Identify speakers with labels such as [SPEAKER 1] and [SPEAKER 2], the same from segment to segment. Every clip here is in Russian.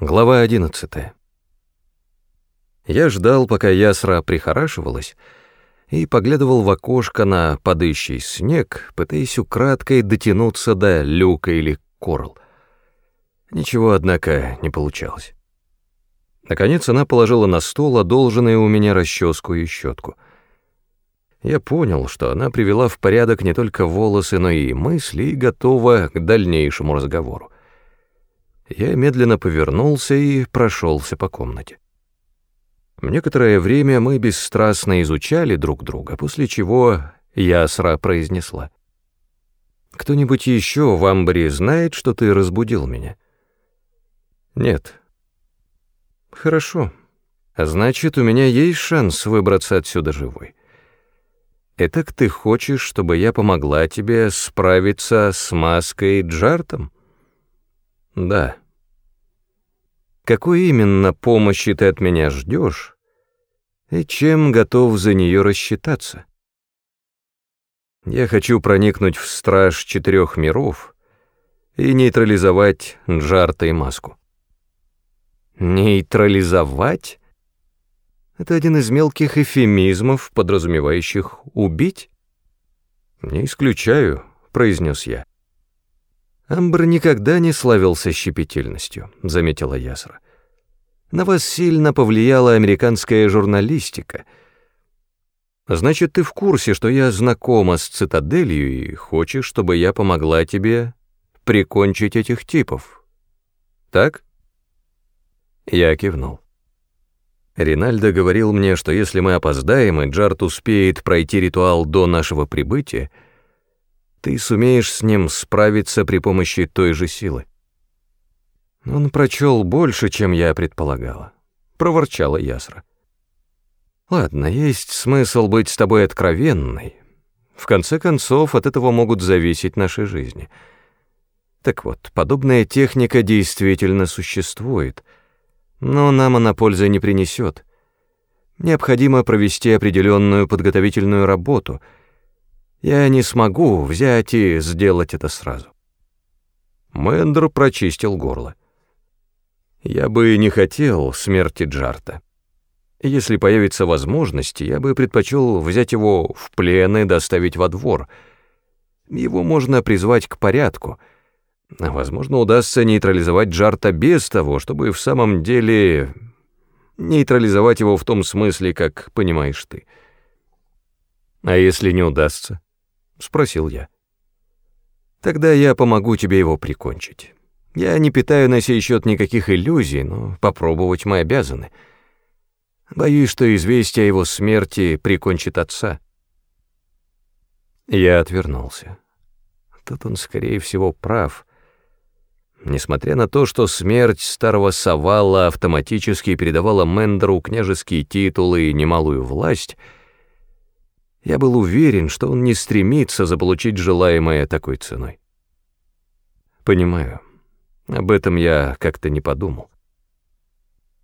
[SPEAKER 1] Глава 11. Я ждал, пока ясра прихорашивалась, и поглядывал в окошко на падающий снег, пытаясь украдкой дотянуться до люка или корл. Ничего, однако, не получалось. Наконец она положила на стол одолженные у меня расческу и щетку. Я понял, что она привела в порядок не только волосы, но и мысли, и готова к дальнейшему разговору. Я медленно повернулся и прошелся по комнате. Некоторое время мы бесстрастно изучали друг друга, после чего Ясра произнесла. «Кто-нибудь еще в Амбре знает, что ты разбудил меня?» «Нет». «Хорошо. Значит, у меня есть шанс выбраться отсюда живой. Итак, ты хочешь, чтобы я помогла тебе справиться с маской Джартом?» Да. Какой именно помощи ты от меня ждешь, и чем готов за нее рассчитаться? Я хочу проникнуть в страж четырех миров и нейтрализовать Джарта и Маску. Нейтрализовать? Это один из мелких эфемизмов, подразумевающих «убить»? «Не исключаю», — произнес я. «Амбр никогда не славился щепетильностью», — заметила Ясра. «На вас сильно повлияла американская журналистика. Значит, ты в курсе, что я знакома с цитаделью и хочешь, чтобы я помогла тебе прикончить этих типов. Так?» Я кивнул. Ринальдо говорил мне, что если мы опоздаем, и Джарт успеет пройти ритуал до нашего прибытия, ты сумеешь с ним справиться при помощи той же силы. Он прочел больше, чем я предполагала, проворчала Ясра. Ладно, есть смысл быть с тобой откровенной. В конце концов, от этого могут зависеть наши жизни. Так вот, подобная техника действительно существует, но нам она пользы не принесет. Необходимо провести определенную подготовительную работу — я не смогу взять и сделать это сразу. Мэндер прочистил горло. Я бы не хотел смерти Джарта. Если появится возможность, я бы предпочел взять его в плен и доставить во двор. Его можно призвать к порядку. Возможно, удастся нейтрализовать Джарта без того, чтобы в самом деле нейтрализовать его в том смысле, как понимаешь ты. А если не удастся? — спросил я. «Тогда я помогу тебе его прикончить. Я не питаю на сей счет никаких иллюзий, но попробовать мы обязаны. Боюсь, что известие о его смерти прикончит отца». Я отвернулся. Тут он, скорее всего, прав. Несмотря на то, что смерть старого Савала автоматически передавала Мендеру княжеские титулы и немалую власть — я был уверен, что он не стремится заполучить желаемое такой ценой. Понимаю. Об этом я как-то не подумал.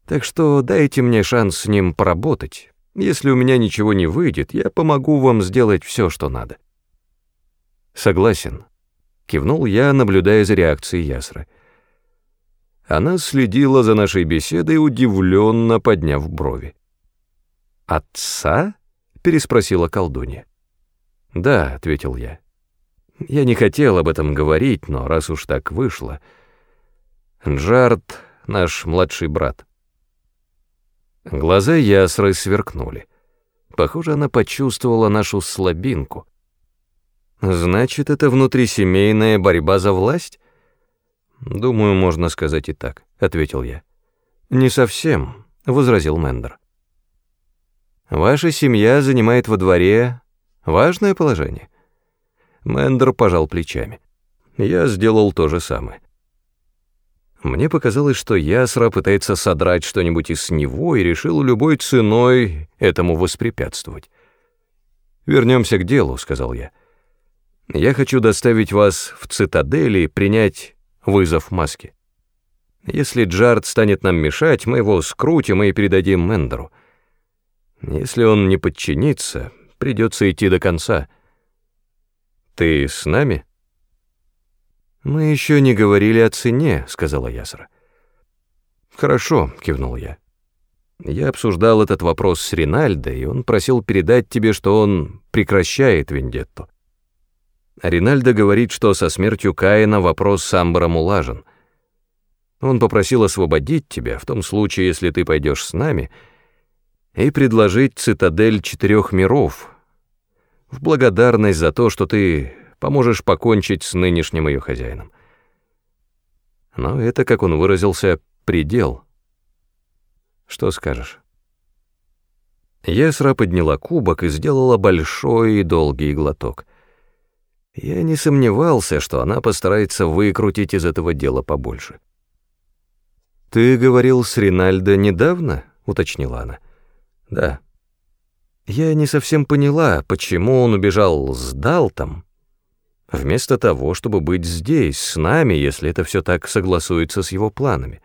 [SPEAKER 1] Так что дайте мне шанс с ним поработать. Если у меня ничего не выйдет, я помогу вам сделать все, что надо. Согласен. Кивнул я, наблюдая за реакцией Ясры. Она следила за нашей беседой, удивленно подняв брови. «Отца?» Переспросила колдунья. «Да», — ответил я. «Я не хотел об этом говорить, но раз уж так вышло. Джард — наш младший брат». Глаза Ясры сверкнули. Похоже, она почувствовала нашу слабинку. «Значит, это внутрисемейная борьба за власть?» «Думаю, можно сказать и так», — ответил я. «Не совсем», — возразил Мендер. Ваша семья занимает во дворе важное положение. Мендер пожал плечами. Я сделал то же самое. Мне показалось, что Ясра пытается содрать что-нибудь из него и решил любой ценой этому воспрепятствовать. «Вернемся к делу», — сказал я. «Я хочу доставить вас в цитадель и принять вызов маски. Если Джард станет нам мешать, мы его скрутим и передадим Мендеру». Если он не подчинится, придется идти до конца. Ты с нами? Мы еще не говорили о цене, сказала Ясра. «Хорошо», — кивнул я. «Я обсуждал этот вопрос с Ринальдо, и он просил передать тебе, что он прекращает вендетту. А Ринальдо говорит, что со смертью Каина вопрос с Амбаром улажен. Он попросил освободить тебя в том случае, если ты пойдешь с нами, и предложить цитадель четырех миров в благодарность за то, что ты поможешь покончить с нынешним ее хозяином. Но это, как он выразился, предел. Что скажешь? Ясра подняла кубок и сделала большой и долгий глоток. Я не сомневался, что она постарается выкрутить из этого дела побольше. «Ты говорил с Ринальдо недавно?» — уточнила она. «Да». Я не совсем поняла, почему он убежал с Далтом, вместо того, чтобы быть здесь, с нами, если это все так согласуется с его планами.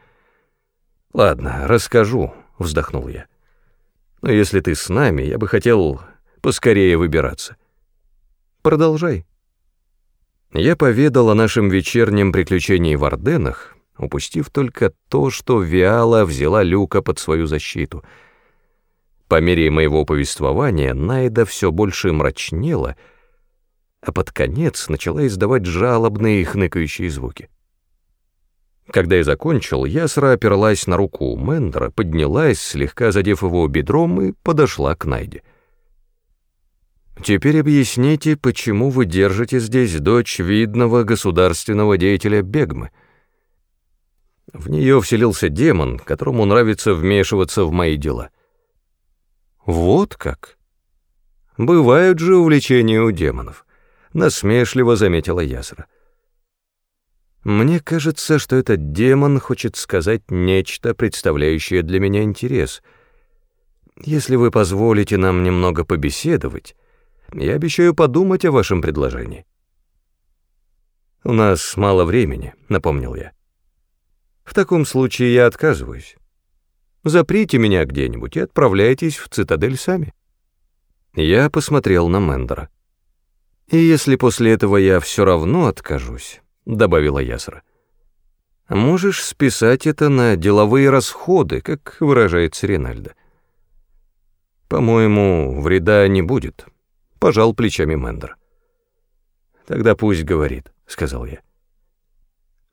[SPEAKER 1] «Ладно, расскажу», — вздохнул я. «Но если ты с нами, я бы хотел поскорее выбираться». «Продолжай». Я поведал о нашем вечернем приключении в Орденах, упустив только то, что Виала взяла Люка под свою защиту. По мере моего повествования Найда все больше мрачнела, а под конец начала издавать жалобные и хныкающие звуки. Когда я закончил, Ясра оперлась на руку Мендера, поднялась, слегка задев его бедром, и подошла к Найде. «Теперь объясните, почему вы держите здесь дочь видного государственного деятеля Бегмы?» В нее вселился демон, которому нравится вмешиваться в мои дела. «Вот как?» «Бывают же увлечения у демонов», — насмешливо заметила Ясра. Мне кажется, что этот демон хочет сказать нечто, представляющее для меня интерес. Если вы позволите нам немного побеседовать, я обещаю подумать о вашем предложении. У нас мало времени, напомнил я. В таком случае я отказываюсь. Заприте меня где-нибудь и отправляйтесь в цитадель сами. Я посмотрел на Мендера. И если после этого я все равно откажусь, добавила Ясра. Можешь списать это на деловые расходы, как выражается Ринальдо. По-моему, вреда не будет, пожал плечами Мендер. Тогда пусть говорит, сказал я.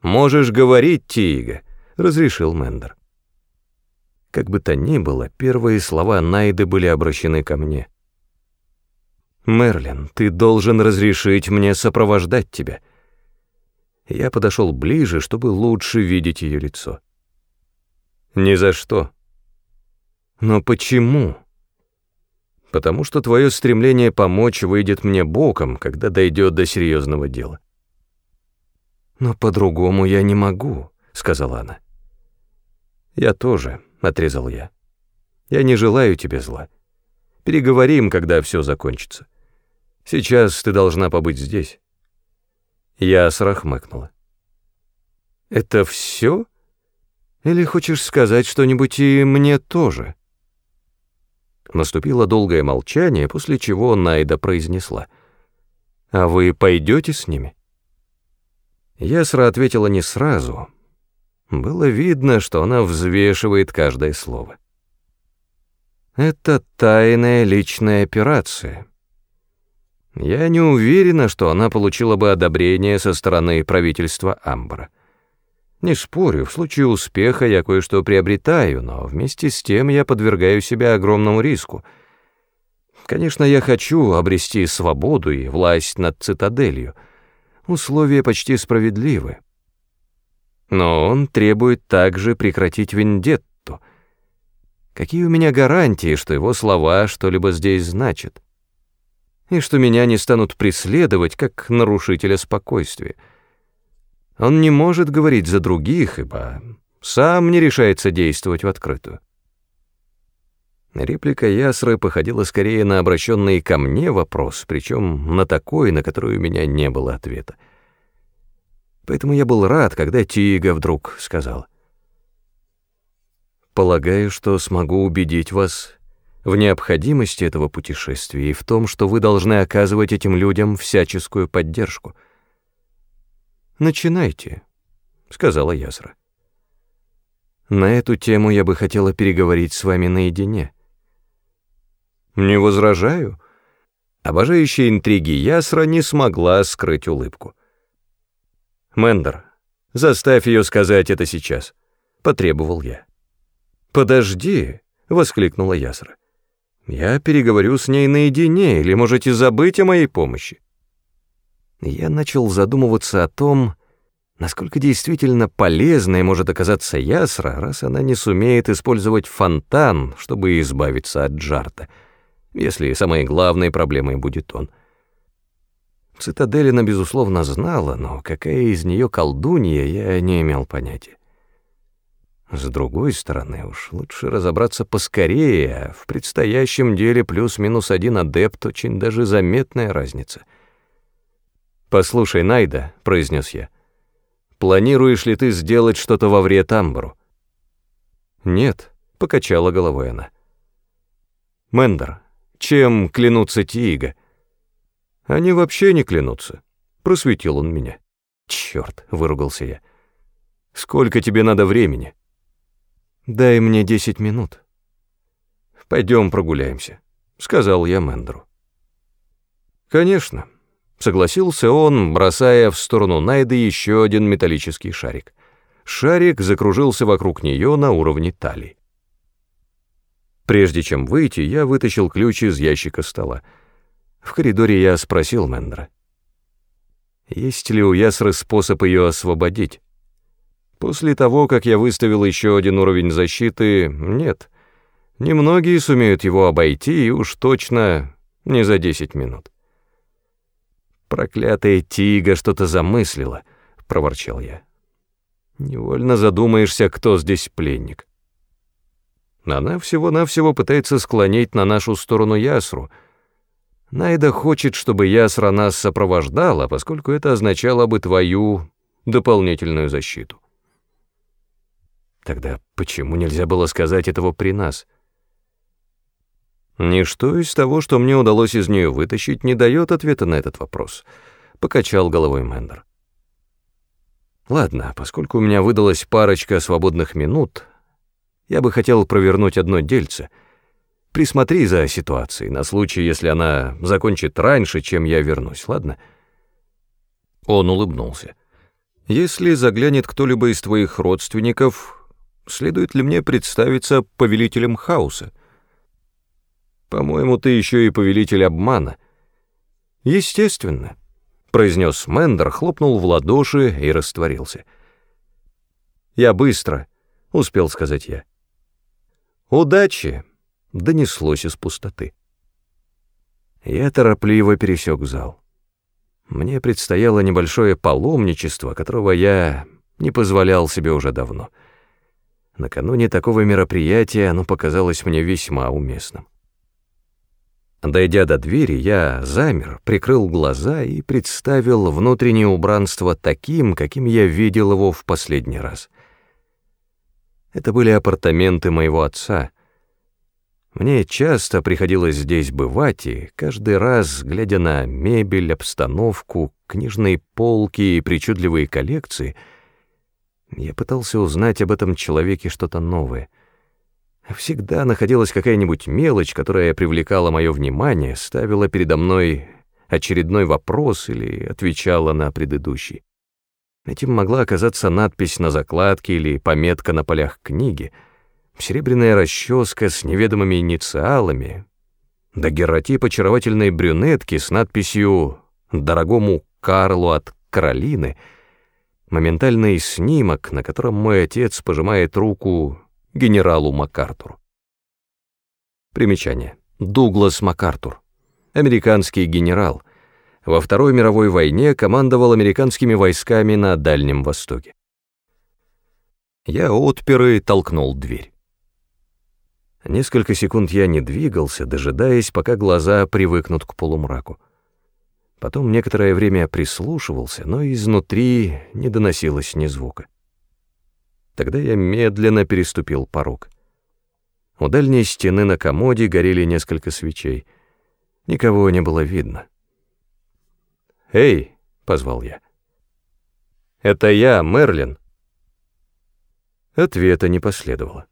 [SPEAKER 1] Можешь говорить, Тига, разрешил Мендер. Как бы то ни было, первые слова Найды были обращены ко мне. «Мерлин, ты должен разрешить мне сопровождать тебя», я подошел ближе, чтобы лучше видеть ее лицо. «Ни за что». «Но почему?» «Потому что твое стремление помочь выйдет мне боком, когда дойдет до серьезного дела». «Но по-другому я не могу», — сказала она. «Я тоже», — отрезал я. «Я не желаю тебе зла. Переговорим, когда все закончится. Сейчас ты должна побыть здесь». Я срахмыкнула. «Это все? Или хочешь сказать что-нибудь и мне тоже?» Наступило долгое молчание, после чего Найда произнесла. «А вы пойдете с ними?» Ясра ответила не сразу. Было видно, что она взвешивает каждое слово. «Это тайная личная операция», я не уверена, что она получила бы одобрение со стороны правительства Амбра. Не спорю, в случае успеха я кое-что приобретаю, но вместе с тем я подвергаю себя огромному риску. Конечно, я хочу обрести свободу и власть над цитаделью. Условия почти справедливы. Но он требует также прекратить вендетту. Какие у меня гарантии, что его слова что-либо здесь значат? и что меня не станут преследовать как нарушителя спокойствия. Он не может говорить за других, ибо сам не решается действовать в открытую. Реплика Ясры походила скорее на обращенный ко мне вопрос, причем на такой, на который у меня не было ответа. Поэтому я был рад, когда Тига вдруг сказал. «Полагаю, что смогу убедить вас в необходимости этого путешествия и в том, что вы должны оказывать этим людям всяческую поддержку. «Начинайте», — сказала Язра. На эту тему я бы хотела переговорить с вами наедине. Не возражаю. Обожающая интриги Ясра не смогла скрыть улыбку. Мендер, заставь ее сказать это сейчас, потребовал я. Подожди, воскликнула Ясра. Я переговорю с ней наедине, или можете забыть о моей помощи. Я начал задумываться о том, насколько действительно полезной может оказаться Ясра, раз она не сумеет использовать фонтан, чтобы избавиться от Джарта, если самой главной проблемой будет он. Цитаделина, безусловно, знала, но какая из нее колдунья, я не имел понятия. С другой стороны, уж лучше разобраться поскорее, а в предстоящем деле плюс-минус один адепт — очень даже заметная разница. «Послушай, Найда», — произнес я, — «планируешь ли ты сделать что-то во вред Амбару?» «Нет», — покачала головой она. «Мендер, чем клянутся Тиига?» «Они вообще не клянутся», — просветил он меня. «Чёрт», — выругался я. «Сколько тебе надо времени?» «Дай мне десять минут». «Пойдем прогуляемся», — сказал я Мендру. «Конечно», — согласился он, бросая в сторону Найды еще один металлический шарик. Шарик закружился вокруг нее на уровне талии. Прежде чем выйти, я вытащил ключ из ящика стола. В коридоре я спросил Мендра. Есть ли у Ясры способ ее освободить? После того, как я выставил еще один уровень защиты, нет. Немногие сумеют его обойти, и уж точно не за 10 минут. «Проклятая Тига что-то замыслила», — проворчал я. «Невольно задумаешься, кто здесь пленник». Она всего-навсего пытается склонить на нашу сторону Ясру. Найда хочет, чтобы Ясра нас сопровождала, поскольку это означало бы твою дополнительную защиту. Тогда почему нельзя было сказать этого при нас? Ничто из того, что мне удалось из нее вытащить, не дает ответа на этот вопрос, покачал головой Мендер. Ладно, поскольку у меня выдалась парочка свободных минут, я бы хотел провернуть одно дельце. Присмотри за ситуацией на случай, если она закончит раньше, чем я вернусь, ладно? Он улыбнулся. Если заглянет кто-либо из твоих родственников, следует ли мне представиться повелителем хаоса? По-моему, ты еще и повелитель обмана. Естественно, произнес Мендер, хлопнул в ладоши и растворился. Я быстро, успел сказать я. Удачи, донеслось из пустоты. Я торопливо пересек зал. Мне предстояло небольшое паломничество, которого я не позволял себе уже давно — Накануне такого мероприятия оно показалось мне весьма уместным. Дойдя до двери, я замер, прикрыл глаза и представил внутреннее убранство таким, каким я видел его в последний раз. Это были апартаменты моего отца. Мне часто приходилось здесь бывать, и каждый раз, глядя на мебель, обстановку, книжные полки и причудливые коллекции — я пытался узнать об этом человеке что-то новое. Всегда находилась какая-нибудь мелочь, которая привлекала мое внимание, ставила передо мной очередной вопрос или отвечала на предыдущий. Этим могла оказаться надпись на закладке или пометка на полях книги, серебряная расческа с неведомыми инициалами, дагерротип очаровательной брюнетки с надписью «Дорогому Карлу от Каролины», моментальный снимок, на котором мой отец пожимает руку генералу МакАртуру. Примечание. Дуглас МакАртур. Американский генерал. Во Второй мировой войне командовал американскими войсками на Дальнем Востоке. Я отпер и толкнул дверь. Несколько секунд я не двигался, дожидаясь, пока глаза привыкнут к полумраку. Потом некоторое время прислушивался, но изнутри не доносилось ни звука. Тогда я медленно переступил порог. У дальней стены на комоде горели несколько свечей. Никого не было видно. «Эй!» — позвал я. «Это я, Мерлин». Ответа не последовало.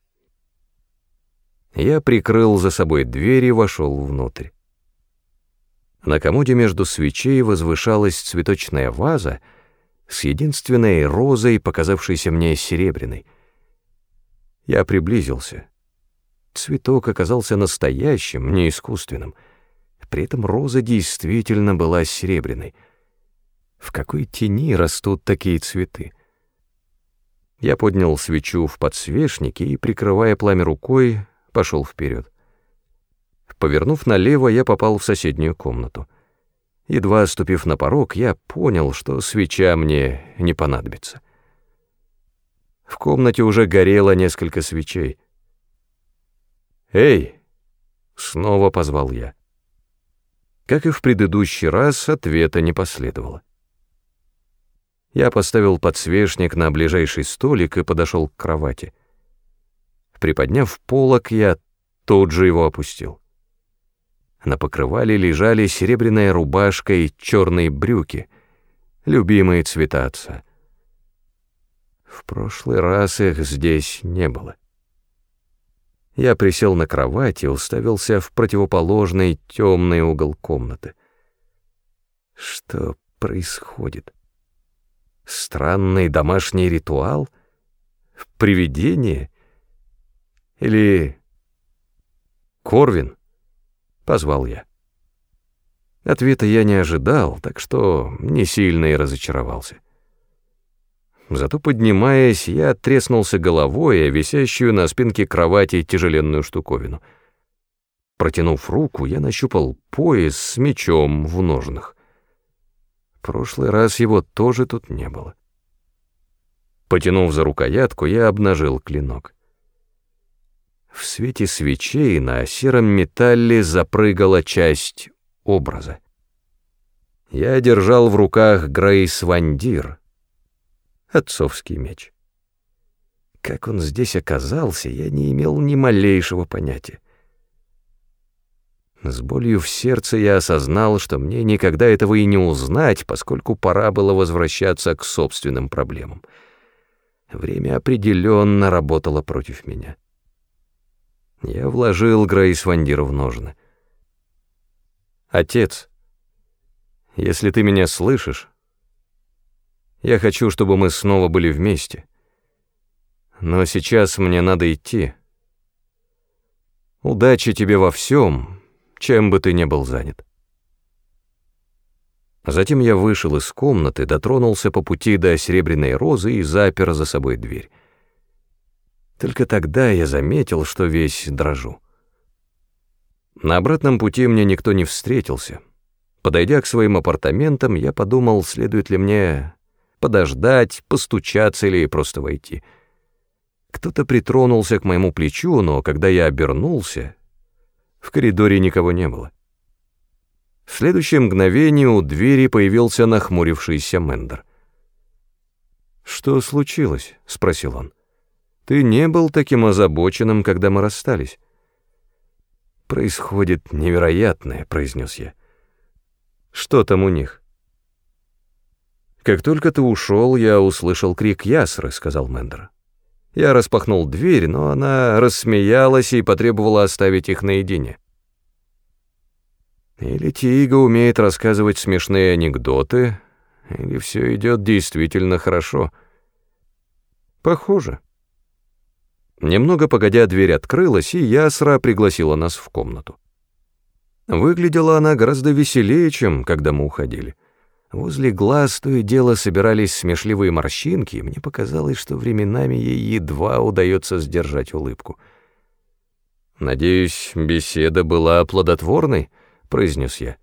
[SPEAKER 1] Я прикрыл за собой дверь и вошел внутрь. На комоде между свечей возвышалась цветочная ваза с единственной розой, показавшейся мне серебряной. Я приблизился. Цветок оказался настоящим, не искусственным. При этом роза действительно была серебряной. В какой тени растут такие цветы? Я поднял свечу в подсвечнике и, прикрывая пламя рукой, пошел вперед. Повернув налево, я попал в соседнюю комнату. Едва ступив на порог, я понял, что свеча мне не понадобится. В комнате уже горело несколько свечей. «Эй!» — снова позвал я. Как и в предыдущий раз, ответа не последовало. Я поставил подсвечник на ближайший столик и подошел к кровати. Приподняв полок, я тут же его опустил. На покрывале лежали серебряная рубашка и черные брюки, любимые цвета отца. В прошлый раз их здесь не было. Я присел на кровать и уставился в противоположный темный угол комнаты. Что происходит? Странный домашний ритуал? Привидение? Или... Корвин? Позвал я. Ответа я не ожидал, так что не сильно и разочаровался. Зато, поднимаясь, я треснулся головой о висящую на спинке кровати тяжеленную штуковину. Протянув руку, я нащупал пояс с мечом в ножнах. прошлый раз его тоже тут не было. Потянув за рукоятку, я обнажил клинок. В свете свечей на сером металле запрыгала часть образа. Я держал в руках Грейс Вандир, отцовский меч. Как он здесь оказался, я не имел ни малейшего понятия. С болью в сердце я осознал, что мне никогда этого и не узнать, поскольку пора было возвращаться к собственным проблемам. Время определенно работало против меня. Я вложил Грейс Вандира в ножны. «Отец, если ты меня слышишь, я хочу, чтобы мы снова были вместе. Но сейчас мне надо идти. Удачи тебе во всем, чем бы ты ни был занят». Затем я вышел из комнаты, дотронулся по пути до серебряной розы и запер за собой дверь. Только тогда я заметил, что весь дрожу. На обратном пути мне никто не встретился. Подойдя к своим апартаментам, я подумал, следует ли мне подождать, постучаться или просто войти. Кто-то притронулся к моему плечу, но когда я обернулся, в коридоре никого не было. В следующее мгновение у двери появился нахмурившийся Мендер. «Что случилось?» — спросил он. Ты не был таким озабоченным, когда мы расстались. Происходит невероятное, произнес я. Что там у них? Как только ты ушел, я услышал крик Ясры, сказал Мендер. Я распахнул дверь, но она рассмеялась и потребовала оставить их наедине. Или Тига умеет рассказывать смешные анекдоты, или все идет действительно хорошо. Похоже. Немного погодя, дверь открылась, и Ясра пригласила нас в комнату. Выглядела она гораздо веселее, чем когда мы уходили. Возле глаз то и дело собирались смешливые морщинки, и мне показалось, что временами ей едва удается сдержать улыбку. «Надеюсь, беседа была плодотворной?» — произнес я.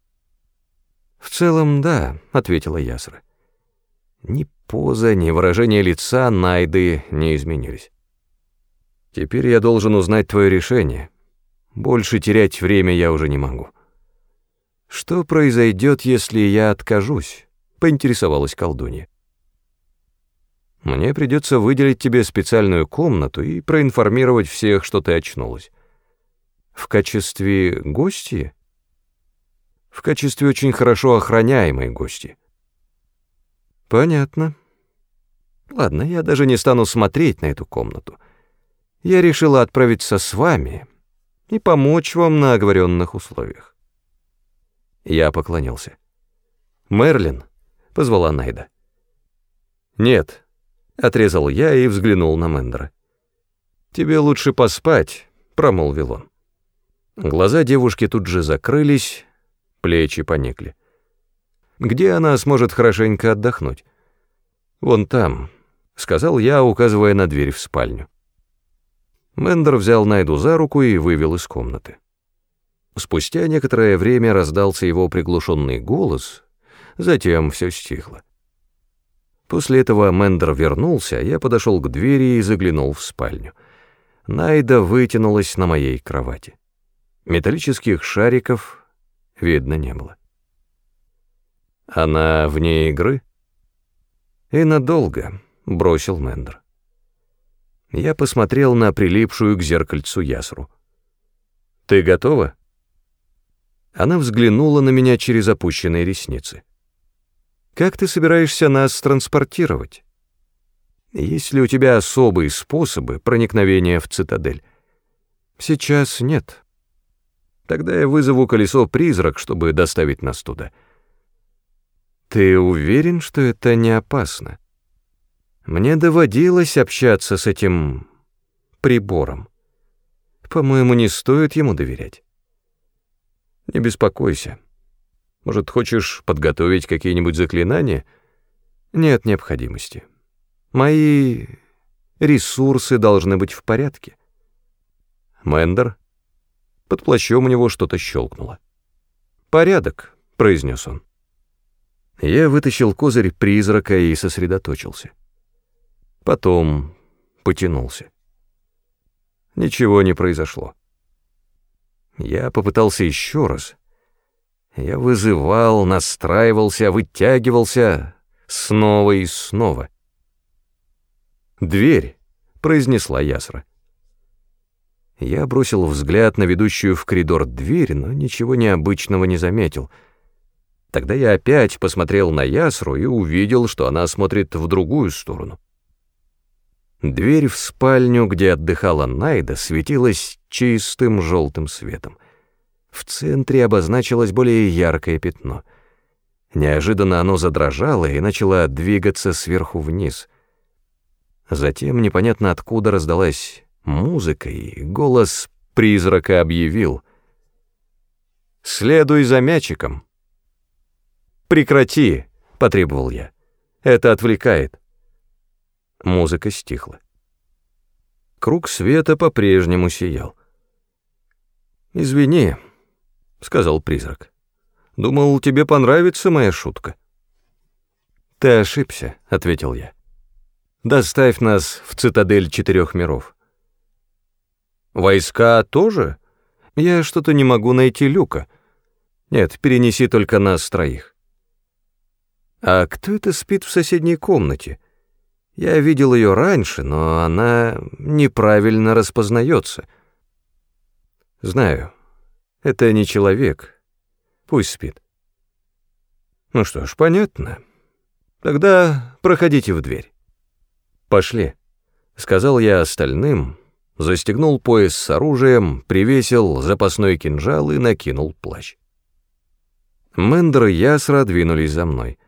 [SPEAKER 1] «В целом, да», — ответила Ясра. Ни поза, ни выражение лица Найды не изменились. Теперь я должен узнать твое решение. Больше терять время я уже не могу. Что произойдет, если я откажусь? Поинтересовалась колдунья. Мне придется выделить тебе специальную комнату и проинформировать всех, что ты очнулась. В качестве гости? В качестве очень хорошо охраняемой гости. Понятно. Ладно, я даже не стану смотреть на эту комнату. Я решила отправиться с вами и помочь вам на оговоренных условиях. Я поклонился. «Мерлин», — позвала Найда. «Нет», — отрезал я и взглянул на Мендера. «Тебе лучше поспать», — промолвил он. Глаза девушки тут же закрылись, плечи поникли. Где она сможет хорошенько отдохнуть? Вон там, — сказал я, указывая на дверь в спальню. Мендер взял Найду за руку и вывел из комнаты. Спустя некоторое время раздался его приглушенный голос, затем все стихло. После этого Мендер вернулся, я подошел к двери и заглянул в спальню. Найда вытянулась на моей кровати. Металлических шариков видно не было. Она вне игры? И надолго, бросил Мендер. Я посмотрел на прилипшую к зеркальцу ясру. Ты готова? Она взглянула на меня через опущенные ресницы. Как ты собираешься нас транспортировать? Есть ли у тебя особые способы проникновения в цитадель? Сейчас нет. Тогда я вызову колесо-призрак, чтобы доставить нас туда. Ты уверен, что это не опасно? Мне доводилось общаться с этим прибором. По-моему, не стоит ему доверять. Не беспокойся. Может, хочешь подготовить какие-нибудь заклинания? Нет необходимости. Мои ресурсы должны быть в порядке. Мендер? Под плащом у него что-то щелкнуло. «Порядок», — произнес он. Я вытащил козырь призрака и сосредоточился. Потом потянулся. Ничего не произошло. Я попытался еще раз — я вызывал, настраивался, вытягивался снова и снова. «Дверь», — произнесла Ясра. Я бросил взгляд на ведущую в коридор дверь, но ничего необычного не заметил. Тогда я опять посмотрел на Ясру и увидел, что она смотрит в другую сторону. Дверь в спальню, где отдыхала Найда, светилась чистым желтым светом. В центре обозначилось более яркое пятно. Неожиданно оно задрожало и начало двигаться сверху вниз. Затем непонятно откуда раздалась музыка, и голос призрака объявил «Следуй за мячиком». «Прекрати!» — потребовал я. «Это отвлекает». Музыка стихла. Круг света по-прежнему сиял. «Извини», — сказал призрак. «Думал, тебе понравится моя шутка». «Ты ошибся», — ответил я. «Доставь нас в цитадель четырех миров». «Войска тоже? Я что-то не могу найти люка. Нет, перенеси только нас троих». «А кто это спит в соседней комнате? Я видел ее раньше, но она неправильно распознается». «Знаю», это не человек. Пусть спит. Ну что ж, понятно. Тогда проходите в дверь. Пошли, сказал я остальным, застегнул пояс с оружием, привесил запасной кинжал и накинул плащ. Мендер и Ясра двинулись за мной.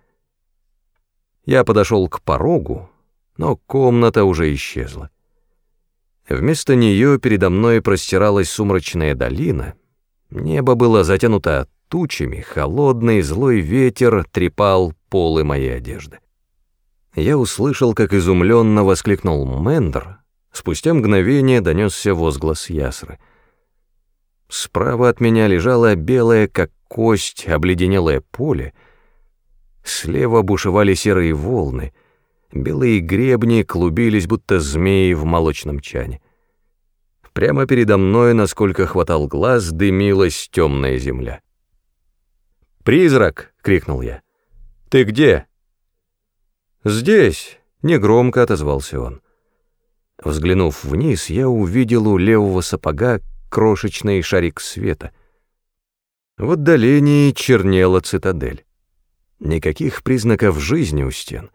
[SPEAKER 1] Я подошел к порогу, но комната уже исчезла. Вместо нее передо мной простиралась сумрачная долина — Небо было затянуто тучами, холодный злой ветер трепал полы моей одежды. Я услышал, как изумленно воскликнул Мендер. Спустя мгновение донесся возглас Ясры. Справа от меня лежало белое, как кость, обледенелое поле. Слева бушевали серые волны. Белые гребни клубились, будто змеи в молочном чане. Прямо передо мной, насколько хватал глаз, дымилась темная земля. «Призрак!» — крикнул я. «Ты где?» «Здесь!» — негромко отозвался он. Взглянув вниз, я увидел у левого сапога крошечный шарик света. В отдалении чернела цитадель. Никаких признаков жизни у стен.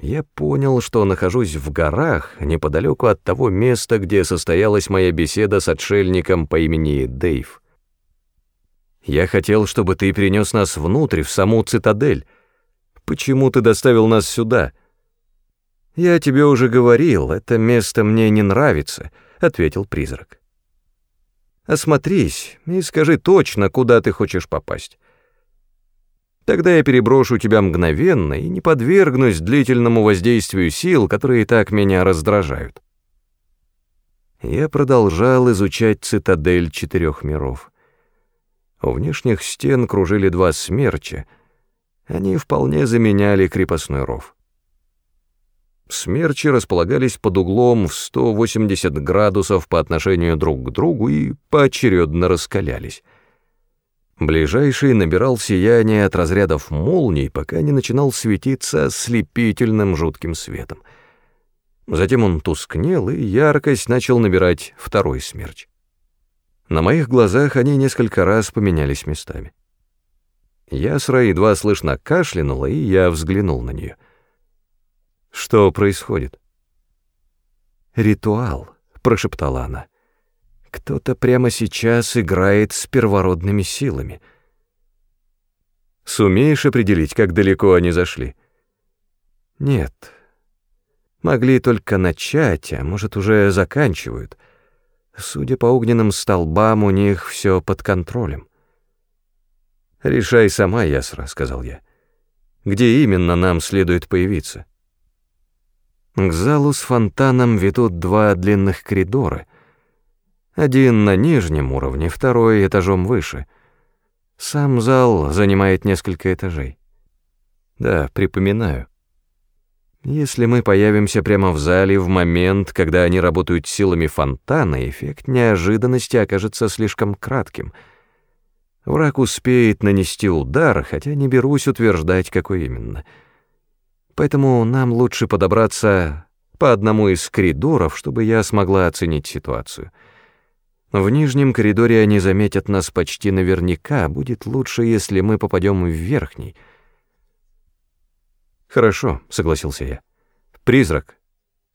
[SPEAKER 1] Я понял, что нахожусь в горах, неподалеку от того места, где состоялась моя беседа с отшельником по имени Дейв. Я хотел, чтобы ты принес нас внутрь, в саму цитадель. Почему ты доставил нас сюда? Я тебе уже говорил, это место мне не нравится, ответил призрак. Осмотрись и скажи точно, куда ты хочешь попасть. Тогда я переброшу тебя мгновенно и не подвергнусь длительному воздействию сил, которые так меня раздражают. Я продолжал изучать цитадель четырех миров. У внешних стен кружили два смерча. Они вполне заменяли крепостной ров. Смерчи располагались под углом в 180 градусов по отношению друг к другу и поочередно раскалялись. Ближайший набирал сияние от разрядов молний, пока не начинал светиться слепительным жутким светом. Затем он тускнел, и яркость начал набирать второй смерч. На моих глазах они несколько раз поменялись местами. Ясра едва слышно кашлянула, и я взглянул на нее. «Что происходит?» «Ритуал», — прошептала она. Кто-то прямо сейчас играет с первородными силами. Сумеешь определить, как далеко они зашли? Нет. Могли только начать, а может, уже заканчивают. Судя по огненным столбам, у них все под контролем. «Решай сама, Ясра», — сказал я. «Где именно нам следует появиться?» К залу с фонтаном ведут два длинных коридора — один на нижнем уровне, второй этажом выше. Сам зал занимает несколько этажей. Да, припоминаю. Если мы появимся прямо в зале в момент, когда они работают силами фонтана, эффект неожиданности окажется слишком кратким. Враг успеет нанести удар, хотя не берусь утверждать, какой именно. Поэтому нам лучше подобраться по одному из коридоров, чтобы я смогла оценить ситуацию. В нижнем коридоре они заметят нас почти наверняка, будет лучше, если мы попадем в верхний. Хорошо, согласился я. Призрак,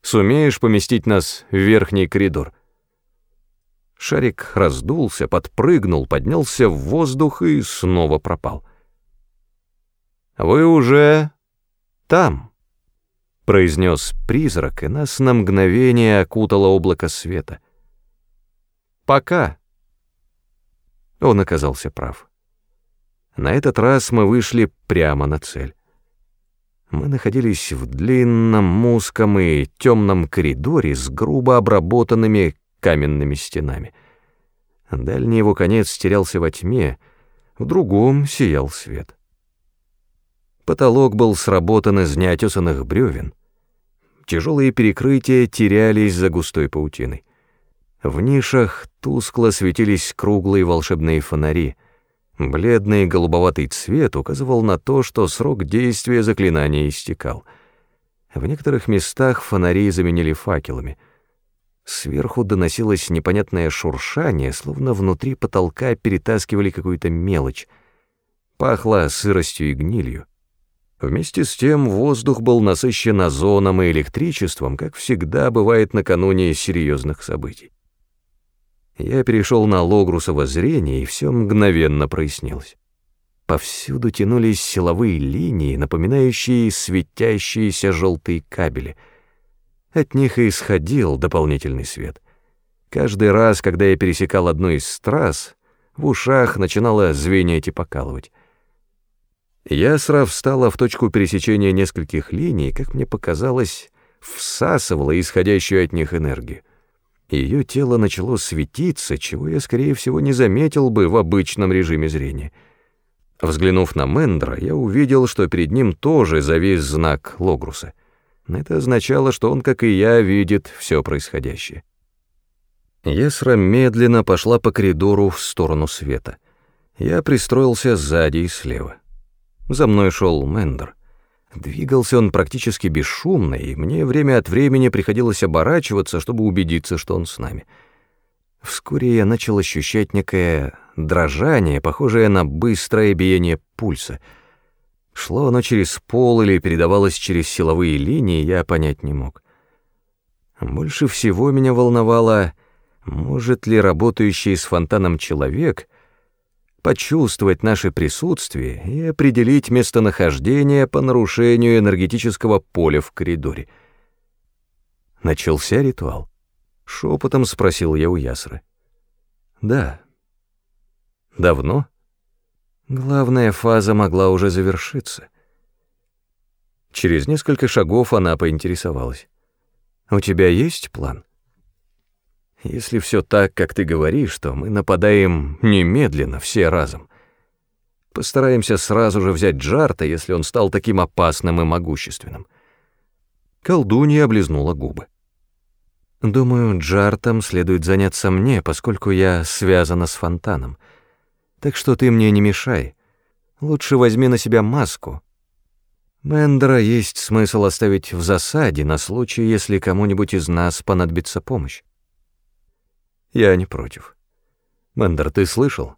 [SPEAKER 1] сумеешь поместить нас в верхний коридор? Шарик раздулся, подпрыгнул, поднялся в воздух и снова пропал. «Вы уже там», — произнес призрак, и нас на мгновение окутало облако света — Пока. Он оказался прав. На этот раз мы вышли прямо на цель. Мы находились в длинном, узком и темном коридоре с грубо обработанными каменными стенами. Дальний его конец терялся во тьме, в другом сиял свет. Потолок был сработан из неотесанных бревен. Тяжелые перекрытия терялись за густой паутиной. В нишах тускло светились круглые волшебные фонари. Бледный голубоватый цвет указывал на то, что срок действия заклинания истекал. В некоторых местах фонари заменили факелами. Сверху доносилось непонятное шуршание, словно внутри потолка перетаскивали какую-то мелочь. Пахло сыростью и гнилью. Вместе с тем воздух был насыщен озоном и электричеством, как всегда бывает накануне серьезных событий. Я перешел на логрусово зрение, и все мгновенно прояснилось. Повсюду тянулись силовые линии, напоминающие светящиеся желтые кабели. От них и исходил дополнительный свет. Каждый раз, когда я пересекал одну из трасс, в ушах начинало звенеть и покалывать. Ясра встала в точку пересечения нескольких линий, как мне показалось, всасывала исходящую от них энергию. Ее тело начало светиться, чего я, скорее всего, не заметил бы в обычном режиме зрения. Взглянув на Мендра, я увидел, что перед ним тоже завис знак Логруса. Это означало, что он, как и я, видит все происходящее. Есра медленно пошла по коридору в сторону света. Я пристроился сзади и слева. За мной шел Мендер. Двигался он практически бесшумно, и мне время от времени приходилось оборачиваться, чтобы убедиться, что он с нами. Вскоре я начал ощущать некое дрожание, похожее на быстрое биение пульса. Шло оно через пол или передавалось через силовые линии, я понять не мог. Больше всего меня волновало, может ли работающий с фонтаном человек почувствовать наше присутствие и определить местонахождение по нарушению энергетического поля в коридоре. Начался ритуал. Шепотом спросил я у Ясры. «Да». «Давно?» Главная фаза могла уже завершиться. Через несколько шагов она поинтересовалась. «У тебя есть план?» «Если все так, как ты говоришь, то мы нападаем немедленно, все разом. Постараемся сразу же взять Джарта, если он стал таким опасным и могущественным». Колдунья облизнула губы. «Думаю, Джартом следует заняться мне, поскольку я связана с фонтаном. Так что ты мне не мешай. Лучше возьми на себя маску. Мендера есть смысл оставить в засаде на случай, если кому-нибудь из нас понадобится помощь. Я не против. Мендер, ты слышал?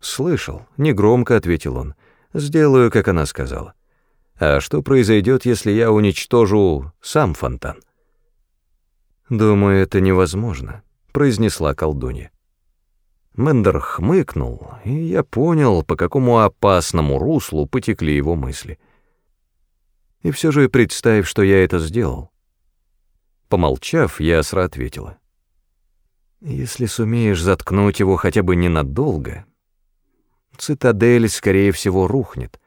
[SPEAKER 1] Слышал, негромко ответил он. Сделаю, как она сказала. А что произойдет, если я уничтожу сам фонтан? Думаю, это невозможно, произнесла колдунья. Мендер хмыкнул, и я понял, по какому опасному руслу потекли его мысли. И все же представив, что я это сделал. Помолчав, Ясра ответила. «Если сумеешь заткнуть его хотя бы ненадолго, цитадель, скорее всего, рухнет.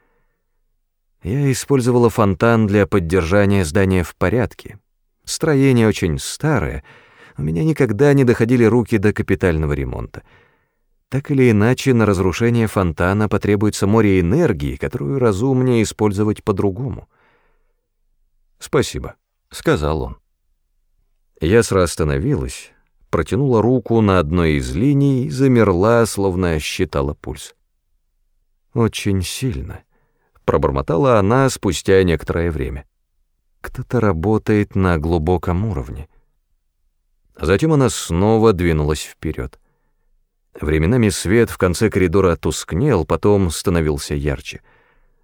[SPEAKER 1] Я использовала фонтан для поддержания здания в порядке. Строение очень старое, у меня никогда не доходили руки до капитального ремонта — так или иначе, на разрушение фонтана потребуется море энергии, которую разумнее использовать по-другому. «Спасибо», — сказал он. Ясра остановилась, протянула руку на одной из линий и замерла, словно считала пульс. «Очень сильно», — пробормотала она спустя некоторое время. «Кто-то работает на глубоком уровне». Затем она снова двинулась вперед. Временами свет в конце коридора тускнел, потом становился ярче.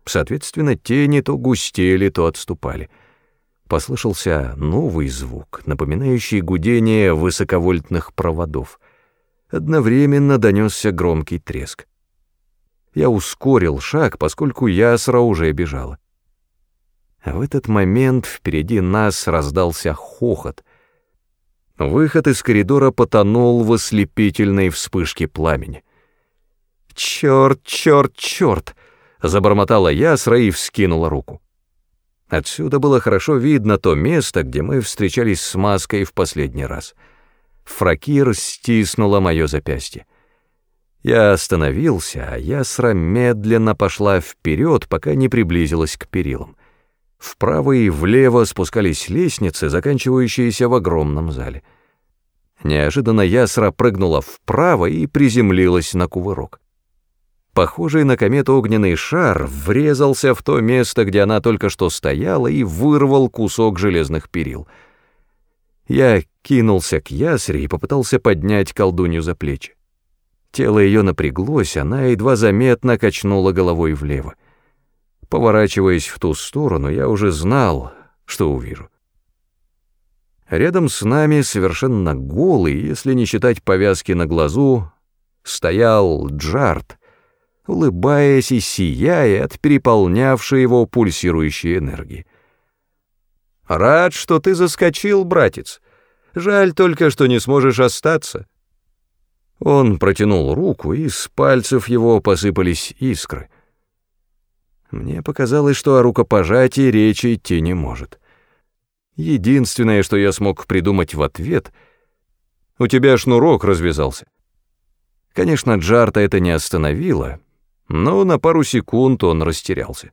[SPEAKER 1] Соответственно, тени то густели, то отступали. Послышался новый звук, напоминающий гудение высоковольтных проводов. Одновременно донесся громкий треск. Я ускорил шаг, поскольку ясра уже бежала. А в этот момент впереди нас раздался хохот — Выход из коридора потонул в ослепительной вспышке пламени. «Чёрт, чёрт, чёрт!» — забормотала ясра и вскинула руку. Отсюда было хорошо видно то место, где мы встречались с маской в последний раз. Фракир стиснула моё запястье. Я остановился, а ясра медленно пошла вперед, пока не приблизилась к перилам. Вправо и влево спускались лестницы, заканчивающиеся в огромном зале. Неожиданно ясра прыгнула вправо и приземлилась на кувырок. Похожий на комету огненный шар врезался в то место, где она только что стояла, и вырвал кусок железных перил. Я кинулся к ясре и попытался поднять колдунью за плечи. Тело ее напряглось, она едва заметно качнула головой влево. Поворачиваясь в ту сторону, я уже знал, что увижу. Рядом с нами, совершенно голый, если не считать повязки на глазу, стоял Джарт, улыбаясь и сияя от переполнявшей его пульсирующей энергии. «Рад, что ты заскочил, братец. Жаль только, что не сможешь остаться». Он протянул руку, и с пальцев его посыпались искры. Мне показалось, что о рукопожатии речи идти не может. Единственное, что я смог придумать в ответ, «У тебя шнурок развязался». Конечно, Джарта это не остановило, но на пару секунд он растерялся.